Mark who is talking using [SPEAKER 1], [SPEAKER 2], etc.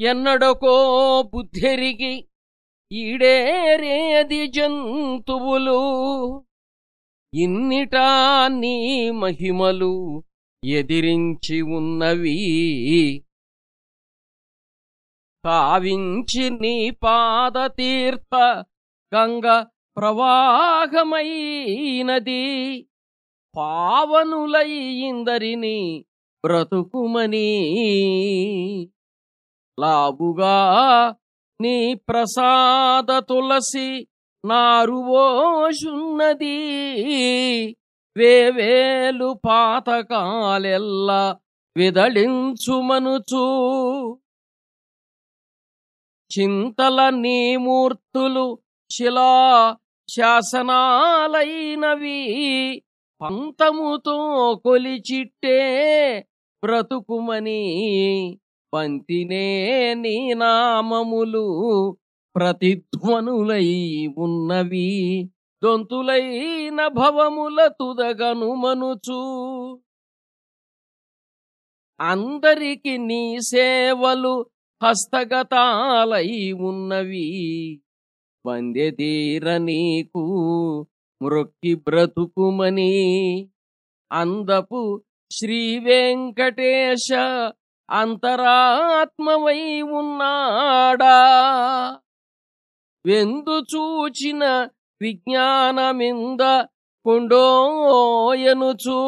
[SPEAKER 1] ఎన్నడకో బుద్ధెరిగి ఈడేరేది జంతువులు. ఇన్నిటా నీ మహిమలు ఎదిరించి ఉన్నవి. కావించి నీ పాదతీర్థ గంగ ప్రవాహమైనది. పావనులై ఇందరిని బ్రతుకుమని లావుగా నీ ప్రసాద తులసి నారువోషున్నది వేవేలు పాతకాలెల్ల విదళించుమనుచూ. చింతల నీ మూర్తులు శిలా శాసనాలైనవి. పంతముతో కొలిచిట్టే బ్రతుకుమని. పంతినే నీ నామములు ప్రతిధ్వనులై ఉన్నవి. దొంతులైన భవముల తుదగను మనుచు. అందరికి నీ సేవలు హస్తగతాలై ఉన్నవి. వందెదీర నీకు మృక్కి బ్రతుకుమని అందపు శ్రీ వెంకటేశ అంతరాత్మవై ఉన్నాడా? వెందు చూచిన విజ్ఞానమింద కొండోయనుచూ